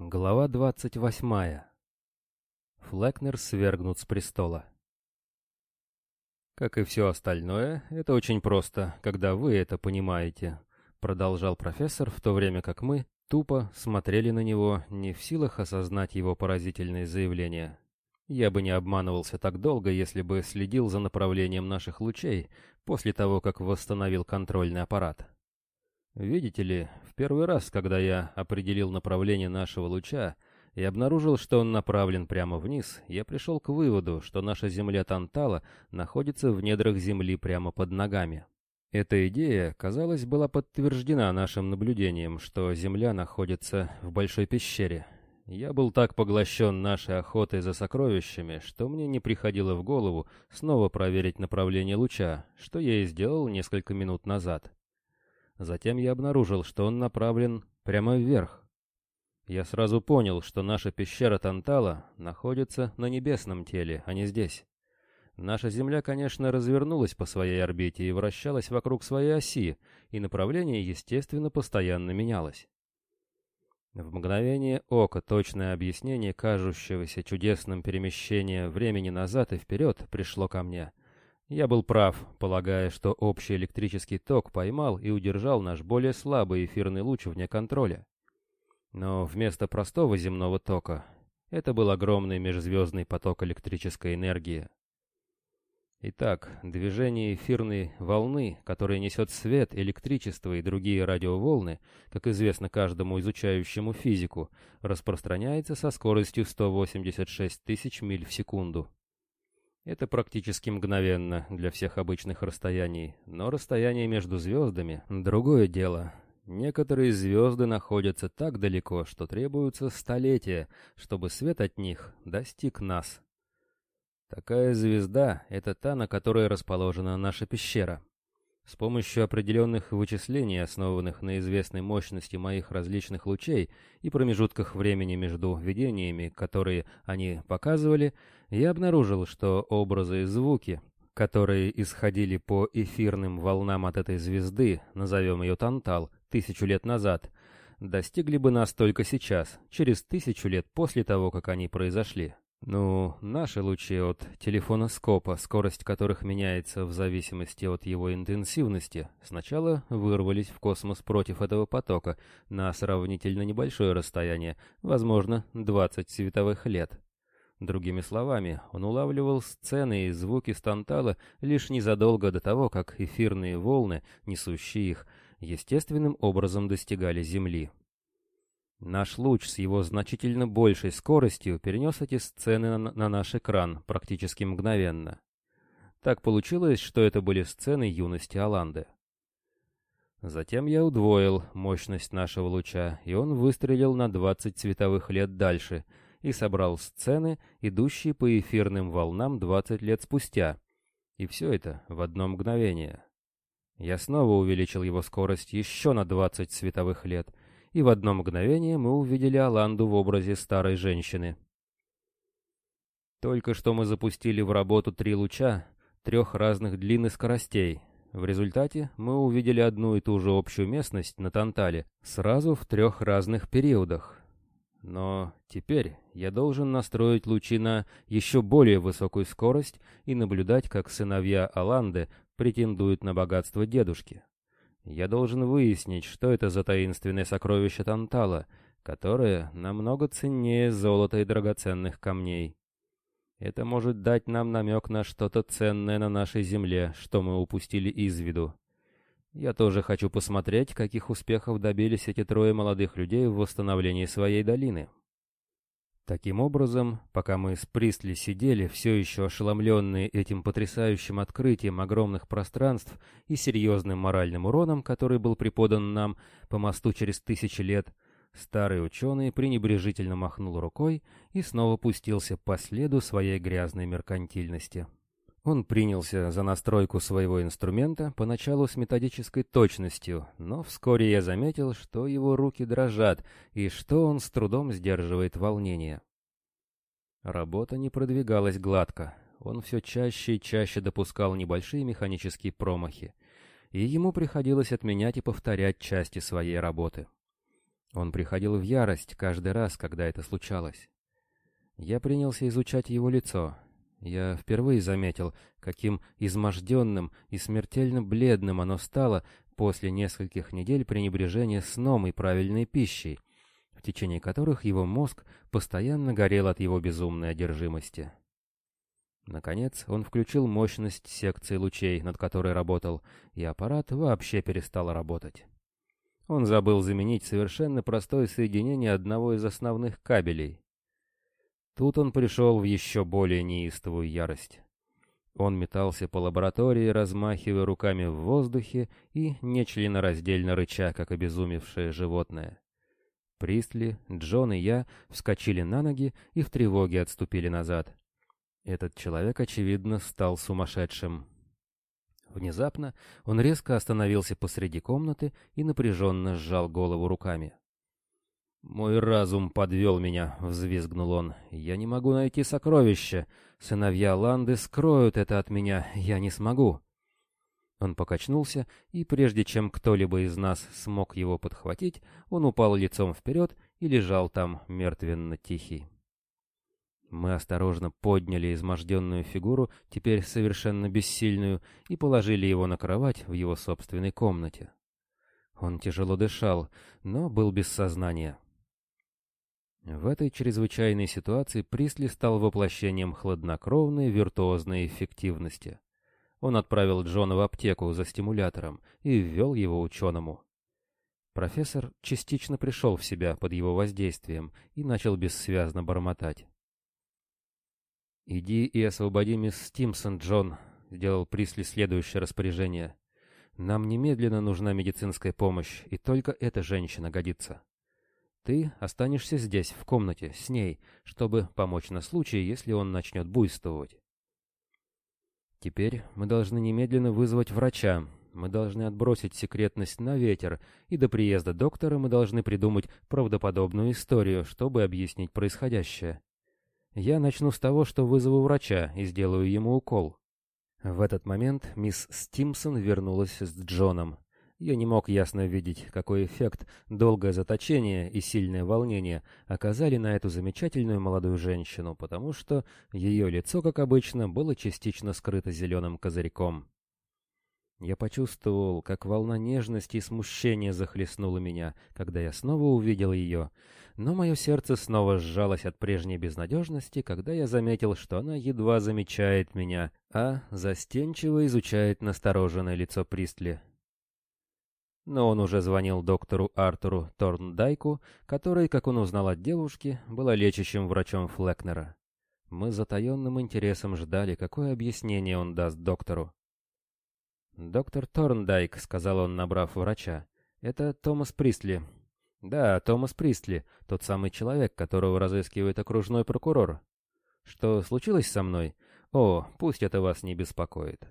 Глава двадцать восьмая. Флекнер свергнут с престола. «Как и все остальное, это очень просто, когда вы это понимаете», — продолжал профессор, в то время как мы тупо смотрели на него, не в силах осознать его поразительные заявления. Я бы не обманывался так долго, если бы следил за направлением наших лучей после того, как восстановил контрольный аппарат. Видите ли, первый раз, когда я определил направление нашего луча и обнаружил, что он направлен прямо вниз, я пришел к выводу, что наша Земля Тантала находится в недрах Земли прямо под ногами. Эта идея, казалось, была подтверждена нашим наблюдением, что Земля находится в большой пещере. Я был так поглощен нашей охотой за сокровищами, что мне не приходило в голову снова проверить направление луча, что я и сделал несколько минут назад. Затем я обнаружил, что он направлен прямо вверх. Я сразу понял, что наша пещера Тантала находится на небесном теле, а не здесь. Наша Земля, конечно, развернулась по своей орбите и вращалась вокруг своей оси, и направление, естественно, постоянно менялось. В мгновение ока точное объяснение кажущегося чудесным перемещения времени назад и вперед пришло ко мне — я был прав, полагая, что общий электрический ток поймал и удержал наш более слабый эфирный луч вне контроля. Но вместо простого земного тока это был огромный межзвездный поток электрической энергии. Итак, движение эфирной волны, которая несет свет, электричество и другие радиоволны, как известно каждому изучающему физику, распространяется со скоростью 186 тысяч миль в секунду. Это практически мгновенно для всех обычных расстояний, но расстояние между звездами — другое дело. Некоторые звезды находятся так далеко, что требуются столетия, чтобы свет от них достиг нас. Такая звезда — это та, на которой расположена наша пещера. С помощью определенных вычислений, основанных на известной мощности моих различных лучей и промежутках времени между видениями, которые они показывали, я обнаружил, что образы и звуки, которые исходили по эфирным волнам от этой звезды, назовем ее Тантал, тысячу лет назад, достигли бы нас только сейчас, через тысячу лет после того, как они произошли. Ну, наши лучи от телефоноскопа, скорость которых меняется в зависимости от его интенсивности, сначала вырвались в космос против этого потока на сравнительно небольшое расстояние, возможно, 20 световых лет. Другими словами, он улавливал сцены и звуки стантала лишь незадолго до того, как эфирные волны, несущие их, естественным образом достигали Земли. Наш луч с его значительно большей скоростью перенес эти сцены на, на наш экран практически мгновенно. Так получилось, что это были сцены юности Аланды. Затем я удвоил мощность нашего луча, и он выстрелил на 20 световых лет дальше и собрал сцены, идущие по эфирным волнам 20 лет спустя. И все это в одно мгновение. Я снова увеличил его скорость еще на 20 световых лет — и в одно мгновение мы увидели Аланду в образе старой женщины. Только что мы запустили в работу три луча трех разных длин и скоростей. В результате мы увидели одну и ту же общую местность на Тантале сразу в трех разных периодах. Но теперь я должен настроить лучи на еще более высокую скорость и наблюдать, как сыновья Аланды претендуют на богатство дедушки. Я должен выяснить, что это за таинственное сокровище Тантала, которое намного ценнее золота и драгоценных камней. Это может дать нам намек на что-то ценное на нашей земле, что мы упустили из виду. Я тоже хочу посмотреть, каких успехов добились эти трое молодых людей в восстановлении своей долины. Таким образом, пока мы с Пристли сидели, все еще ошеломленные этим потрясающим открытием огромных пространств и серьезным моральным уроном, который был преподан нам по мосту через тысячи лет, старый ученый пренебрежительно махнул рукой и снова пустился по следу своей грязной меркантильности. Он принялся за настройку своего инструмента поначалу с методической точностью, но вскоре я заметил, что его руки дрожат и что он с трудом сдерживает волнение. Работа не продвигалась гладко, он все чаще и чаще допускал небольшие механические промахи, и ему приходилось отменять и повторять части своей работы. Он приходил в ярость каждый раз, когда это случалось. Я принялся изучать его лицо. Я впервые заметил, каким изможденным и смертельно бледным оно стало после нескольких недель пренебрежения сном и правильной пищей, в течение которых его мозг постоянно горел от его безумной одержимости. Наконец он включил мощность секции лучей, над которой работал, и аппарат вообще перестал работать. Он забыл заменить совершенно простое соединение одного из основных кабелей. Тут он пришел в еще более неистовую ярость. Он метался по лаборатории, размахивая руками в воздухе и нечленораздельно рыча, как обезумевшее животное. Пристли, Джон и я вскочили на ноги и в тревоге отступили назад. Этот человек, очевидно, стал сумасшедшим. Внезапно он резко остановился посреди комнаты и напряженно сжал голову руками. «Мой разум подвел меня», — взвизгнул он. «Я не могу найти сокровища. Сыновья Ланды скроют это от меня. Я не смогу». Он покачнулся, и прежде чем кто-либо из нас смог его подхватить, он упал лицом вперед и лежал там мертвенно тихий. Мы осторожно подняли изможденную фигуру, теперь совершенно бессильную, и положили его на кровать в его собственной комнате. Он тяжело дышал, но был без сознания. В этой чрезвычайной ситуации Присли стал воплощением хладнокровной виртуозной эффективности. Он отправил Джона в аптеку за стимулятором и ввел его ученому. Профессор частично пришел в себя под его воздействием и начал бессвязно бормотать. «Иди и освободи мисс Стимсон, Джон», — сделал Присли следующее распоряжение. «Нам немедленно нужна медицинская помощь, и только эта женщина годится. Ты останешься здесь, в комнате, с ней, чтобы помочь на случай, если он начнет буйствовать. Теперь мы должны немедленно вызвать врача, мы должны отбросить секретность на ветер, и до приезда доктора мы должны придумать правдоподобную историю, чтобы объяснить происходящее. Я начну с того, что вызову врача и сделаю ему укол. В этот момент мисс Стимсон вернулась с Джоном. Я не мог ясно видеть, какой эффект долгое заточение и сильное волнение оказали на эту замечательную молодую женщину, потому что ее лицо, как обычно, было частично скрыто зеленым козырьком. Я почувствовал, как волна нежности и смущения захлестнула меня, когда я снова увидел ее, но мое сердце снова сжалось от прежней безнадежности, когда я заметил, что она едва замечает меня, а застенчиво изучает настороженное лицо Пристли. Но он уже звонил доктору Артуру Торндайку, который, как он узнал от девушки, была лечащим врачом Флекнера. Мы с затаенным интересом ждали, какое объяснение он даст доктору. «Доктор Торндайк», — сказал он, набрав врача, — «это Томас Пристли, «Да, Томас Пристли, тот самый человек, которого разыскивает окружной прокурор. Что случилось со мной? О, пусть это вас не беспокоит.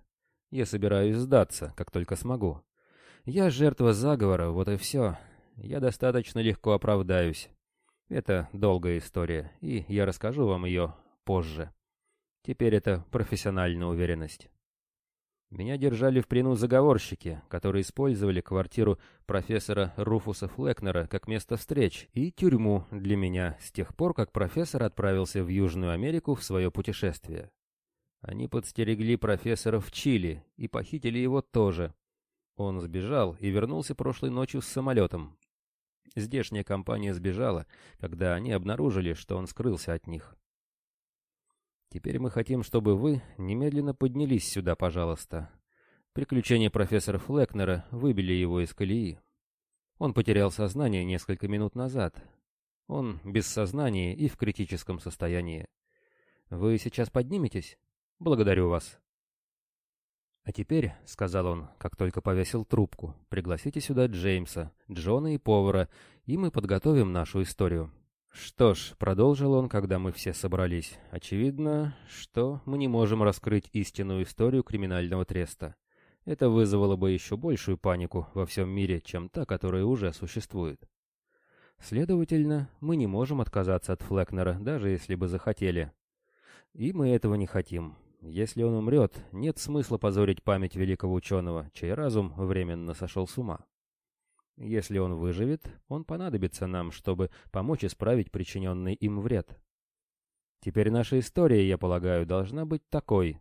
Я собираюсь сдаться, как только смогу. Я жертва заговора, вот и все. Я достаточно легко оправдаюсь. Это долгая история, и я расскажу вам ее позже. Теперь это профессиональная уверенность. Меня держали в плену заговорщики, которые использовали квартиру профессора Руфуса Флекнера как место встреч и тюрьму для меня с тех пор, как профессор отправился в Южную Америку в свое путешествие. Они подстерегли профессора в Чили и похитили его тоже. Он сбежал и вернулся прошлой ночью с самолетом. Здешняя компания сбежала, когда они обнаружили, что он скрылся от них. Теперь мы хотим, чтобы вы немедленно поднялись сюда, пожалуйста. Приключения профессора Флекнера выбили его из колеи. Он потерял сознание несколько минут назад. Он без сознания и в критическом состоянии. Вы сейчас подниметесь? Благодарю вас. А теперь, — сказал он, как только повесил трубку, — пригласите сюда Джеймса, Джона и повара, и мы подготовим нашу историю. «Что ж», — продолжил он, когда мы все собрались, — «очевидно, что мы не можем раскрыть истинную историю криминального треста. Это вызвало бы еще большую панику во всем мире, чем та, которая уже существует. Следовательно, мы не можем отказаться от Флекнера, даже если бы захотели. И мы этого не хотим. Если он умрет, нет смысла позорить память великого ученого, чей разум временно сошел с ума. Если он выживет, он понадобится нам, чтобы помочь исправить причиненный им вред. Теперь наша история, я полагаю, должна быть такой.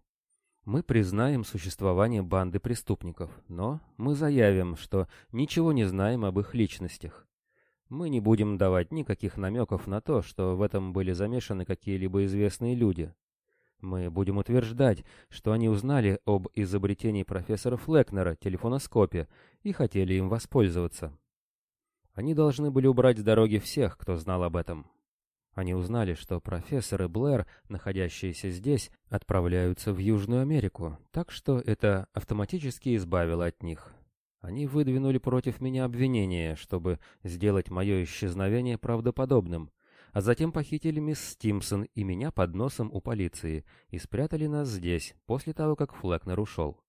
Мы признаем существование банды преступников, но мы заявим, что ничего не знаем об их личностях. Мы не будем давать никаких намеков на то, что в этом были замешаны какие-либо известные люди. Мы будем утверждать, что они узнали об изобретении профессора Флекнера, телефоноскопе, и хотели им воспользоваться. Они должны были убрать с дороги всех, кто знал об этом. Они узнали, что профессор и Блэр, находящиеся здесь, отправляются в Южную Америку, так что это автоматически избавило от них. Они выдвинули против меня обвинение, чтобы сделать мое исчезновение правдоподобным, а затем похитили мисс Стимсон и меня под носом у полиции и спрятали нас здесь, после того, как Флекнер ушел.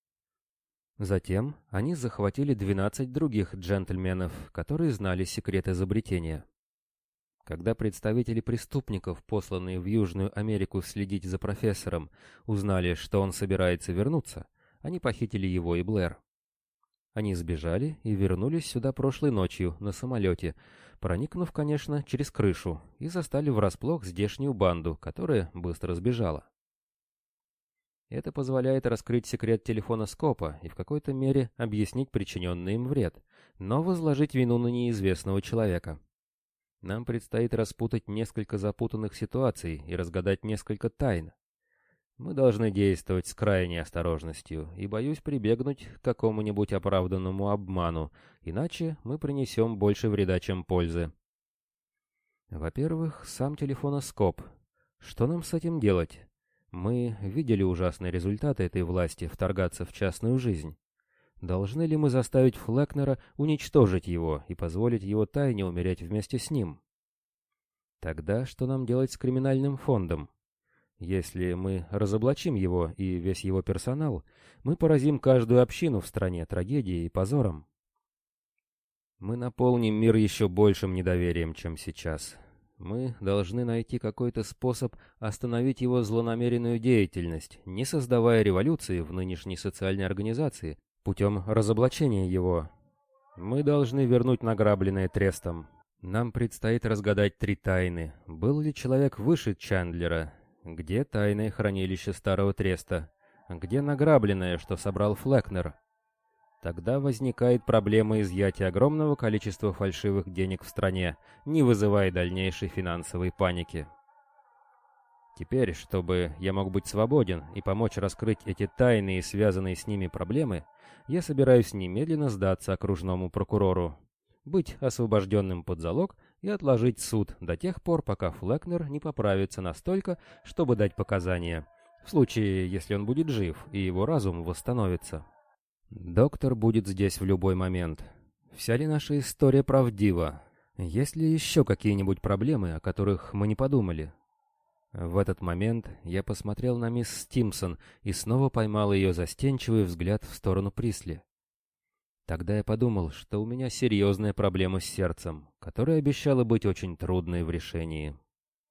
Затем они захватили 12 других джентльменов, которые знали секрет изобретения. Когда представители преступников, посланные в Южную Америку следить за профессором, узнали, что он собирается вернуться, они похитили его и Блэр. Они сбежали и вернулись сюда прошлой ночью на самолете, проникнув, конечно, через крышу, и застали врасплох здешнюю банду, которая быстро сбежала. Это позволяет раскрыть секрет телефона Скопа и в какой-то мере объяснить причиненный им вред, но возложить вину на неизвестного человека. Нам предстоит распутать несколько запутанных ситуаций и разгадать несколько тайн, мы должны действовать с крайней осторожностью и, боюсь, прибегнуть к какому-нибудь оправданному обману, иначе мы принесем больше вреда, чем пользы. Во-первых, сам телефоноскоп. Что нам с этим делать? Мы видели ужасные результаты этой власти вторгаться в частную жизнь. Должны ли мы заставить Флекнера уничтожить его и позволить его тайне умереть вместе с ним? Тогда что нам делать с криминальным фондом? Если мы разоблачим его и весь его персонал, мы поразим каждую общину в стране трагедией и позором. Мы наполним мир еще большим недоверием, чем сейчас. Мы должны найти какой-то способ остановить его злонамеренную деятельность, не создавая революции в нынешней социальной организации, путем разоблачения его. Мы должны вернуть награбленное трестом. Нам предстоит разгадать три тайны. Был ли человек выше Чандлера, где тайное хранилище Старого Треста? Где награбленное, что собрал Флекнер? Тогда возникает проблема изъятия огромного количества фальшивых денег в стране, не вызывая дальнейшей финансовой паники. Теперь, чтобы я мог быть свободен и помочь раскрыть эти тайные и связанные с ними проблемы, я собираюсь немедленно сдаться окружному прокурору, быть освобожденным под залог и отложить суд до тех пор, пока Флекнер не поправится настолько, чтобы дать показания, в случае, если он будет жив и его разум восстановится. Доктор будет здесь в любой момент. Вся ли наша история правдива? Есть ли еще какие-нибудь проблемы, о которых мы не подумали? В этот момент я посмотрел на мисс Стимсон и снова поймал ее застенчивый взгляд в сторону Присли. Тогда я подумал, что у меня серьезная проблема с сердцем, которая обещала быть очень трудной в решении.